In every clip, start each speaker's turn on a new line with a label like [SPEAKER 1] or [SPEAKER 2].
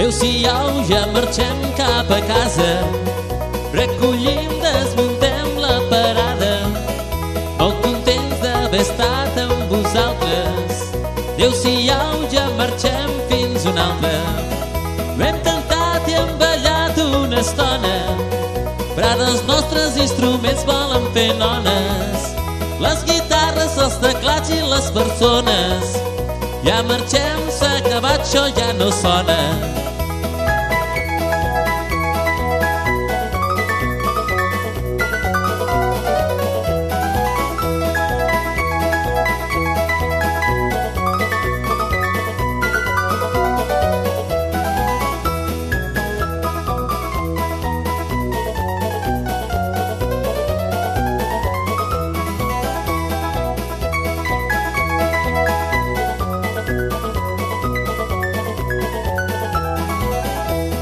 [SPEAKER 1] Adéu-siau, ja marxem cap a casa. Recollim, desmuntem la parada. Molt contents d'haver estat amb vosaltres. Adéu-siau, ja marxem fins una altra. Ho hem tentat i hem ballat una estona, però ara els nostres instruments volen fer nones. Les guitarres, els teclats i les persones. Ja marxem, s'ha acabat, això ja no sona.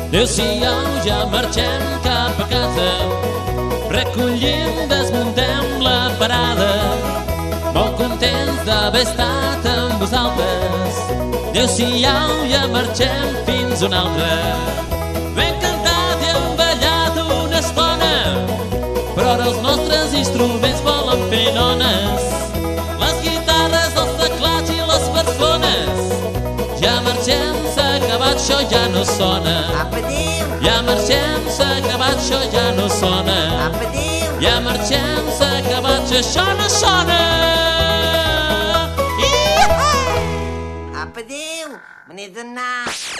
[SPEAKER 1] Adéu-siau, ja marxem cap a casa. Recollim, desmuntem la parada. Molt contents d'haver estat amb vosaltres. Adéu-siau, ja marxem fins una altra. Ben cantat i hem ballat una estona, però ara els nostres instruments volen fer nones. Les guitarres, els teclats i les persones. Ja marxem, s'ha acabat, això ja no sona. Ja marxem, s'ha acabat, això ja no sona. Ja marxem, s'ha acabat, això no sona.
[SPEAKER 2] apediu, me n'he d'anar.